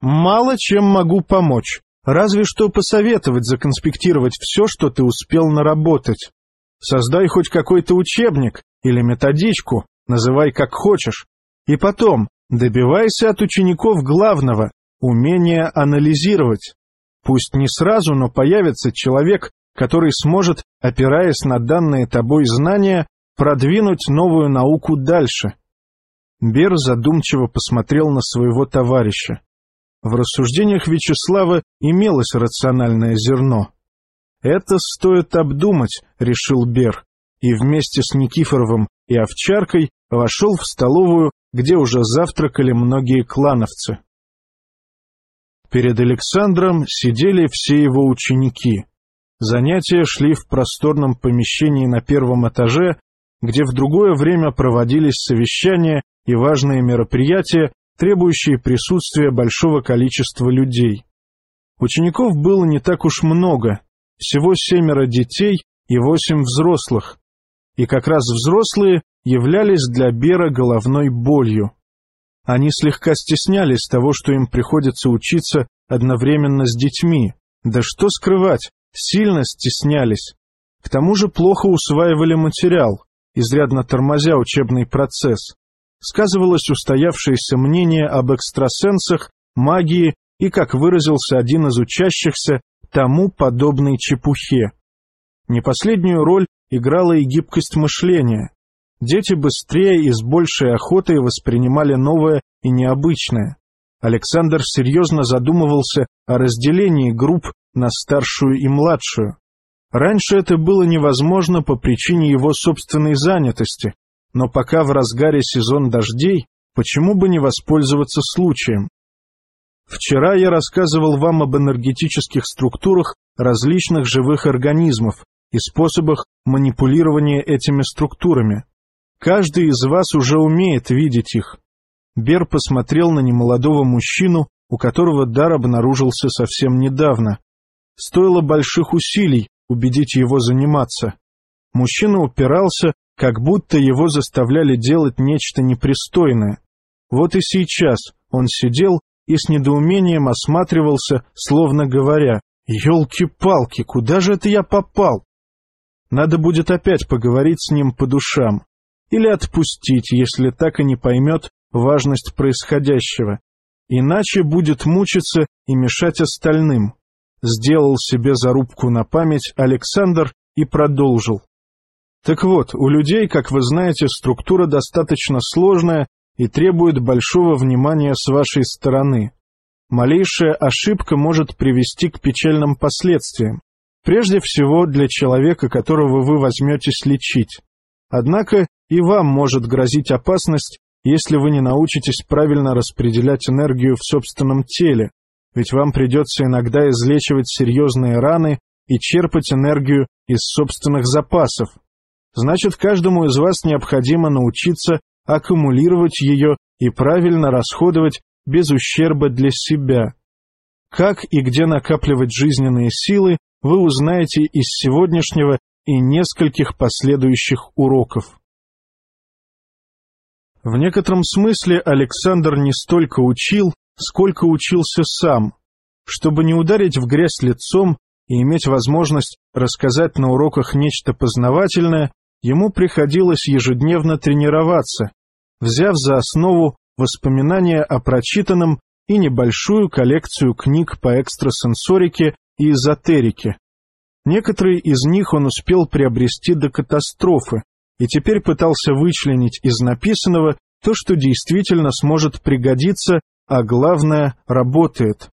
Мало чем могу помочь, разве что посоветовать законспектировать все, что ты успел наработать. Создай хоть какой-то учебник или методичку, называй как хочешь, и потом добивайся от учеников главного — умения анализировать. Пусть не сразу, но появится человек, который сможет, опираясь на данные тобой знания, продвинуть новую науку дальше. Бер задумчиво посмотрел на своего товарища. В рассуждениях Вячеслава имелось рациональное зерно. «Это стоит обдумать», — решил Бер, и вместе с Никифоровым и Овчаркой вошел в столовую, где уже завтракали многие клановцы. Перед Александром сидели все его ученики. Занятия шли в просторном помещении на первом этаже, где в другое время проводились совещания и важные мероприятия, требующие присутствия большого количества людей. Учеников было не так уж много, всего семеро детей и восемь взрослых, и как раз взрослые являлись для Бера головной болью. Они слегка стеснялись того, что им приходится учиться одновременно с детьми, да что скрывать, сильно стеснялись. К тому же плохо усваивали материал, изрядно тормозя учебный процесс. Сказывалось устоявшееся мнение об экстрасенсах, магии и, как выразился один из учащихся, тому подобной чепухе. Не последнюю роль играла и гибкость мышления. Дети быстрее и с большей охотой воспринимали новое и необычное. Александр серьезно задумывался о разделении групп на старшую и младшую. Раньше это было невозможно по причине его собственной занятости, но пока в разгаре сезон дождей, почему бы не воспользоваться случаем? Вчера я рассказывал вам об энергетических структурах различных живых организмов и способах манипулирования этими структурами. Каждый из вас уже умеет видеть их. Бер посмотрел на немолодого мужчину, у которого дар обнаружился совсем недавно. Стоило больших усилий убедить его заниматься. Мужчина упирался, как будто его заставляли делать нечто непристойное. Вот и сейчас он сидел и с недоумением осматривался, словно говоря, «Елки-палки, куда же это я попал?» Надо будет опять поговорить с ним по душам. Или отпустить, если так и не поймет важность происходящего. Иначе будет мучиться и мешать остальным сделал себе зарубку на память Александр и продолжил. Так вот, у людей, как вы знаете, структура достаточно сложная и требует большого внимания с вашей стороны. Малейшая ошибка может привести к печальным последствиям. Прежде всего для человека, которого вы возьметесь лечить. Однако и вам может грозить опасность, если вы не научитесь правильно распределять энергию в собственном теле, ведь вам придется иногда излечивать серьезные раны и черпать энергию из собственных запасов. Значит, каждому из вас необходимо научиться аккумулировать ее и правильно расходовать без ущерба для себя. Как и где накапливать жизненные силы, вы узнаете из сегодняшнего и нескольких последующих уроков. В некотором смысле Александр не столько учил, сколько учился сам, чтобы не ударить в грязь лицом и иметь возможность рассказать на уроках нечто познавательное, ему приходилось ежедневно тренироваться, взяв за основу воспоминания о прочитанном и небольшую коллекцию книг по экстрасенсорике и эзотерике. Некоторые из них он успел приобрести до катастрофы и теперь пытался вычленить из написанного то, что действительно сможет пригодиться а главное — работает.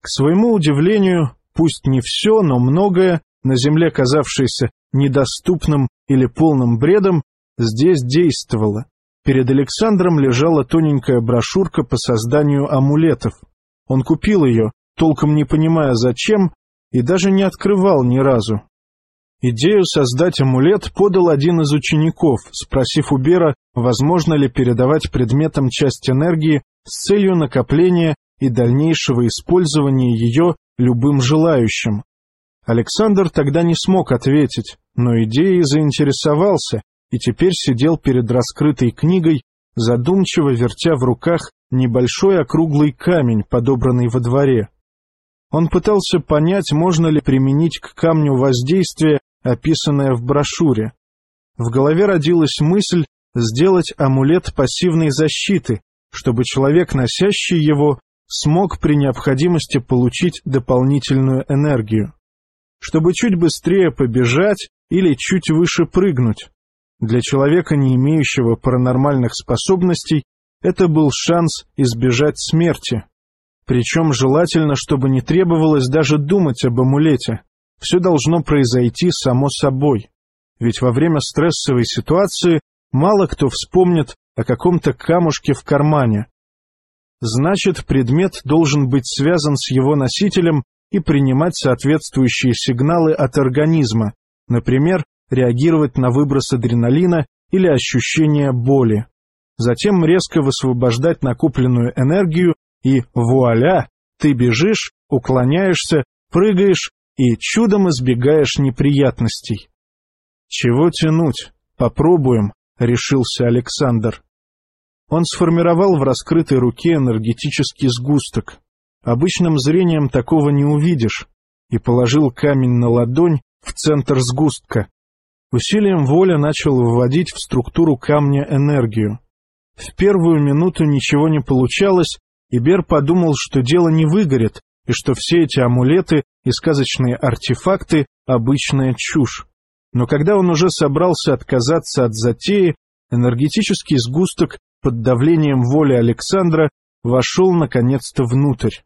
К своему удивлению, пусть не все, но многое, на Земле казавшееся недоступным или полным бредом, здесь действовало. Перед Александром лежала тоненькая брошюрка по созданию амулетов. Он купил ее, толком не понимая зачем, и даже не открывал ни разу. Идею создать амулет подал один из учеников, спросив у Бера, возможно ли передавать предметам часть энергии с целью накопления и дальнейшего использования ее любым желающим. Александр тогда не смог ответить, но идеей заинтересовался и теперь сидел перед раскрытой книгой, задумчиво вертя в руках небольшой округлый камень, подобранный во дворе. Он пытался понять, можно ли применить к камню воздействие, описанное в брошюре. В голове родилась мысль сделать амулет пассивной защиты, чтобы человек, носящий его, смог при необходимости получить дополнительную энергию. Чтобы чуть быстрее побежать или чуть выше прыгнуть. Для человека, не имеющего паранормальных способностей, это был шанс избежать смерти. Причем желательно, чтобы не требовалось даже думать об амулете. Все должно произойти само собой. Ведь во время стрессовой ситуации мало кто вспомнит о каком-то камушке в кармане. Значит, предмет должен быть связан с его носителем и принимать соответствующие сигналы от организма, например, реагировать на выброс адреналина или ощущение боли. Затем резко высвобождать накопленную энергию и вуаля, ты бежишь, уклоняешься, прыгаешь и чудом избегаешь неприятностей. «Чего тянуть? Попробуем», — решился Александр. Он сформировал в раскрытой руке энергетический сгусток. Обычным зрением такого не увидишь, и положил камень на ладонь в центр сгустка. Усилием воли начал вводить в структуру камня энергию. В первую минуту ничего не получалось, и Бер подумал, что дело не выгорит, и что все эти амулеты и сказочные артефакты — обычная чушь. Но когда он уже собрался отказаться от затеи, энергетический сгусток под давлением воли Александра вошел наконец-то внутрь.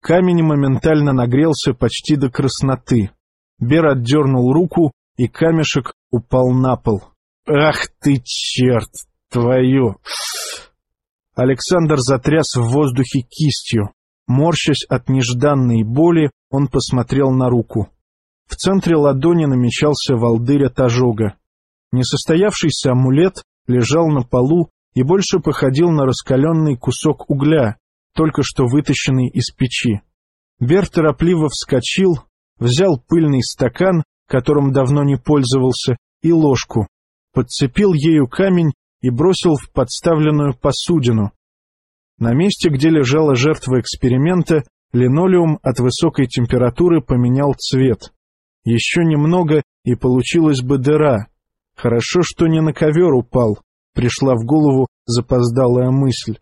Камень моментально нагрелся почти до красноты. Бер отдернул руку, и камешек упал на пол. «Ах ты, черт твою!» Александр затряс в воздухе кистью. Морщась от нежданной боли, он посмотрел на руку. В центре ладони намечался волдырь от ожога. Несостоявшийся амулет лежал на полу и больше походил на раскаленный кусок угля, только что вытащенный из печи. Бер торопливо вскочил, взял пыльный стакан, которым давно не пользовался, и ложку, подцепил ею камень и бросил в подставленную посудину. На месте, где лежала жертва эксперимента, линолеум от высокой температуры поменял цвет. Еще немного, и получилась бы дыра. Хорошо, что не на ковер упал, пришла в голову запоздалая мысль.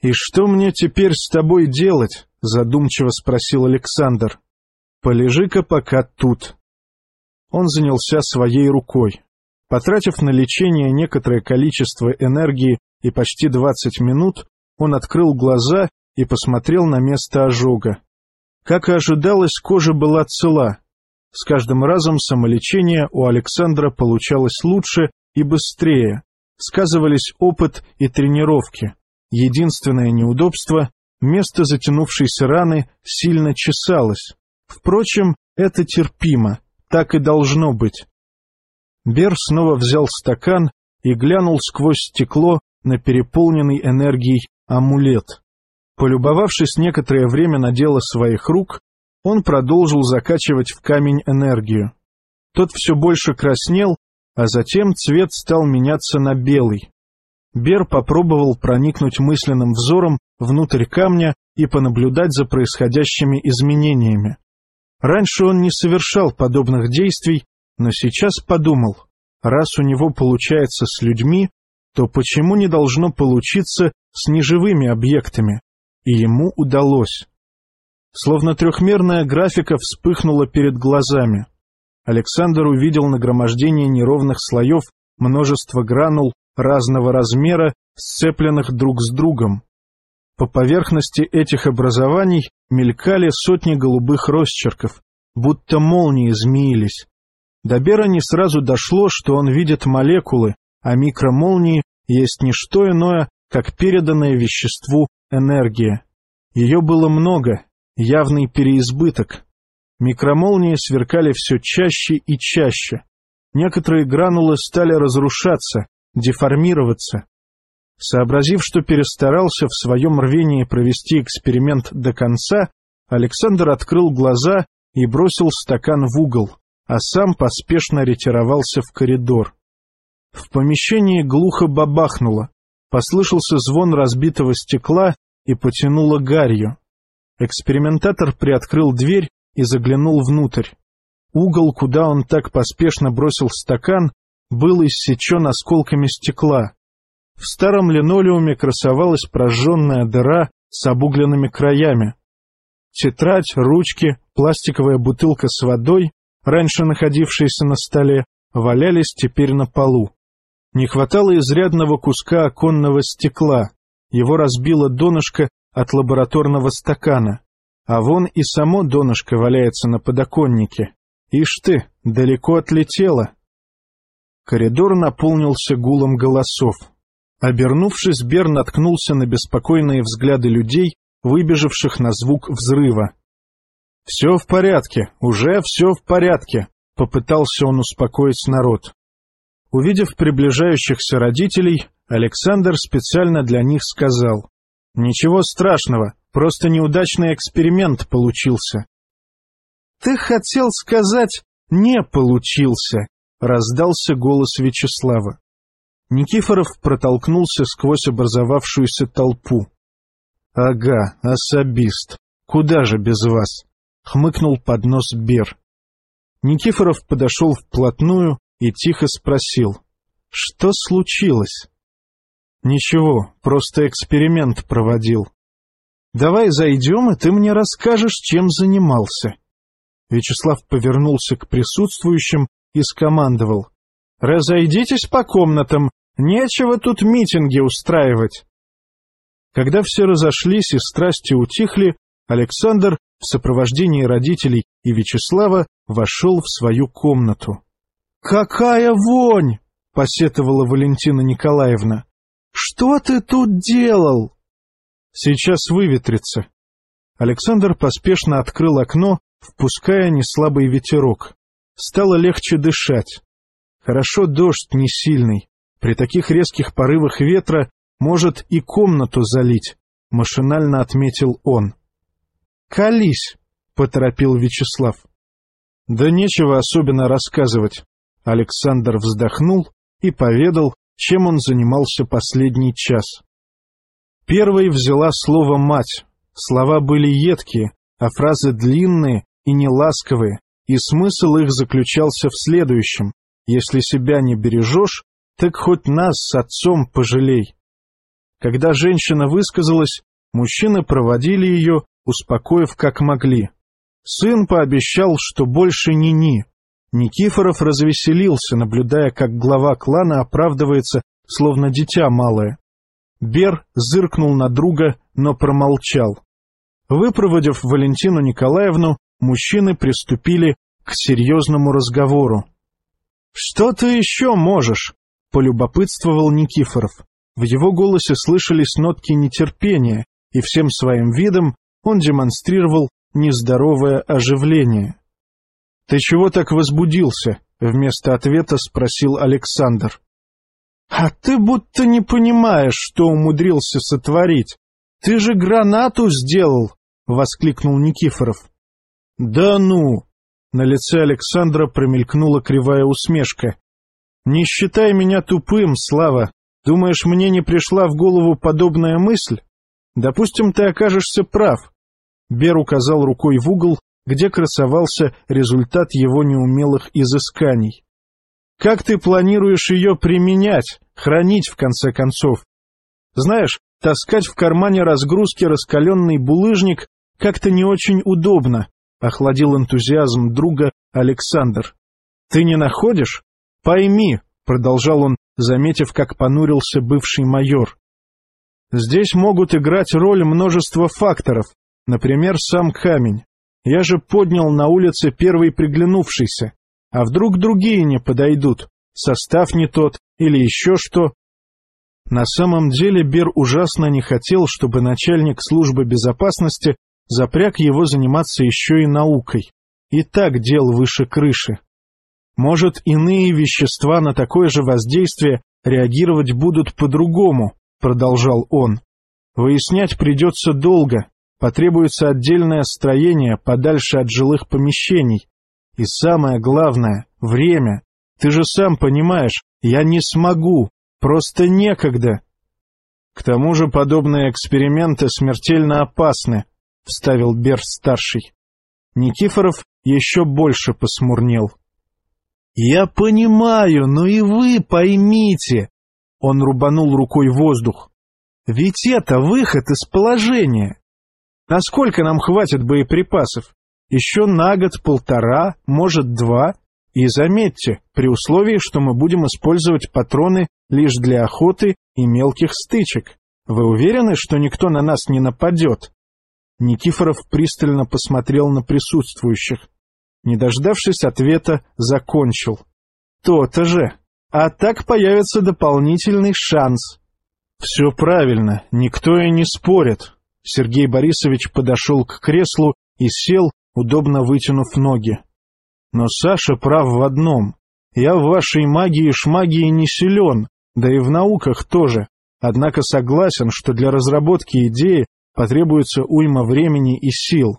«И что мне теперь с тобой делать?» — задумчиво спросил Александр. «Полежи-ка пока тут». Он занялся своей рукой. Потратив на лечение некоторое количество энергии и почти двадцать минут, он открыл глаза и посмотрел на место ожога. Как и ожидалось, кожа была цела. С каждым разом самолечение у Александра получалось лучше и быстрее. Сказывались опыт и тренировки. Единственное неудобство — место затянувшейся раны сильно чесалось. Впрочем, это терпимо, так и должно быть. Бер снова взял стакан и глянул сквозь стекло на переполненный энергией амулет. Полюбовавшись некоторое время на дело своих рук, он продолжил закачивать в камень энергию. Тот все больше краснел, а затем цвет стал меняться на белый. Бер попробовал проникнуть мысленным взором внутрь камня и понаблюдать за происходящими изменениями. Раньше он не совершал подобных действий, но сейчас подумал, раз у него получается с людьми, то почему не должно получиться с неживыми объектами? И ему удалось. Словно трехмерная графика вспыхнула перед глазами. Александр увидел нагромождение неровных слоев, множество гранул разного размера, сцепленных друг с другом. По поверхности этих образований мелькали сотни голубых росчерков, будто молнии змеились. До Бера не сразу дошло, что он видит молекулы, а микромолнии есть не что иное, как переданное веществу энергия. Ее было много, явный переизбыток. Микромолнии сверкали все чаще и чаще. Некоторые гранулы стали разрушаться, деформироваться. Сообразив, что перестарался в своем рвении провести эксперимент до конца, Александр открыл глаза и бросил стакан в угол, а сам поспешно ретировался в коридор. В помещении глухо бабахнуло, послышался звон разбитого стекла и потянуло гарью. Экспериментатор приоткрыл дверь и заглянул внутрь. Угол, куда он так поспешно бросил стакан, был иссечен осколками стекла. В старом линолеуме красовалась прожженная дыра с обугленными краями. Тетрадь, ручки, пластиковая бутылка с водой, раньше находившиеся на столе, валялись теперь на полу. Не хватало изрядного куска оконного стекла, его разбило донышко от лабораторного стакана, а вон и само донышко валяется на подоконнике. Ишь ты, далеко отлетело. Коридор наполнился гулом голосов. Обернувшись, Бер наткнулся на беспокойные взгляды людей, выбежавших на звук взрыва. — Все в порядке, уже все в порядке, — попытался он успокоить народ. Увидев приближающихся родителей, Александр специально для них сказал. — Ничего страшного, просто неудачный эксперимент получился. — Ты хотел сказать «не получился», — раздался голос Вячеслава. Никифоров протолкнулся сквозь образовавшуюся толпу. — Ага, особист. Куда же без вас? — хмыкнул под нос Бер. Никифоров подошел вплотную и тихо спросил. — Что случилось? — Ничего, просто эксперимент проводил. — Давай зайдем, и ты мне расскажешь, чем занимался. Вячеслав повернулся к присутствующим и скомандовал. — Разойдитесь по комнатам, нечего тут митинги устраивать. Когда все разошлись и страсти утихли, Александр в сопровождении родителей и Вячеслава вошел в свою комнату. «Какая вонь!» — посетовала Валентина Николаевна. «Что ты тут делал?» «Сейчас выветрится». Александр поспешно открыл окно, впуская неслабый ветерок. Стало легче дышать. Хорошо дождь не сильный. При таких резких порывах ветра может и комнату залить, — машинально отметил он. «Колись!» — поторопил Вячеслав. «Да нечего особенно рассказывать. Александр вздохнул и поведал, чем он занимался последний час. Первой взяла слово «мать». Слова были едкие, а фразы длинные и неласковые, и смысл их заключался в следующем. Если себя не бережешь, так хоть нас с отцом пожалей. Когда женщина высказалась, мужчины проводили ее, успокоив как могли. Сын пообещал, что больше ни-ни, Никифоров развеселился, наблюдая, как глава клана оправдывается, словно дитя малое. Бер зыркнул на друга, но промолчал. Выпроводив Валентину Николаевну, мужчины приступили к серьезному разговору. — Что ты еще можешь? — полюбопытствовал Никифоров. В его голосе слышались нотки нетерпения, и всем своим видом он демонстрировал нездоровое оживление. — Ты чего так возбудился? — вместо ответа спросил Александр. — А ты будто не понимаешь, что умудрился сотворить. Ты же гранату сделал! — воскликнул Никифоров. — Да ну! На лице Александра промелькнула кривая усмешка. — Не считай меня тупым, Слава. Думаешь, мне не пришла в голову подобная мысль? Допустим, ты окажешься прав. Бер указал рукой в угол, где красовался результат его неумелых изысканий. Как ты планируешь ее применять, хранить в конце концов? Знаешь, таскать в кармане разгрузки раскаленный булыжник как-то не очень удобно, — охладил энтузиазм друга Александр. Ты не находишь? Пойми, — продолжал он, заметив, как понурился бывший майор. Здесь могут играть роль множество факторов, например, сам камень. Я же поднял на улице первый приглянувшийся. А вдруг другие не подойдут? Состав не тот или еще что? На самом деле Бер ужасно не хотел, чтобы начальник службы безопасности запряг его заниматься еще и наукой. И так дел выше крыши. Может, иные вещества на такое же воздействие реагировать будут по-другому, продолжал он. Выяснять придется долго, потребуется отдельное строение подальше от жилых помещений. И самое главное — время. Ты же сам понимаешь, я не смогу, просто некогда. К тому же подобные эксперименты смертельно опасны, — вставил Берс-старший. Никифоров еще больше посмурнел. — Я понимаю, но и вы поймите! Он рубанул рукой воздух. — Ведь это выход из положения. Насколько нам хватит боеприпасов? Еще на год-полтора, может, два. И заметьте, при условии, что мы будем использовать патроны лишь для охоты и мелких стычек. Вы уверены, что никто на нас не нападет? Никифоров пристально посмотрел на присутствующих. Не дождавшись ответа, закончил. То-то же. А так появится дополнительный шанс. Все правильно, никто и не спорит. Сергей Борисович подошел к креслу и сел, удобно вытянув ноги. Но Саша прав в одном. Я в вашей магии шмагии не силен, да и в науках тоже. Однако согласен, что для разработки идеи потребуется уйма времени и сил.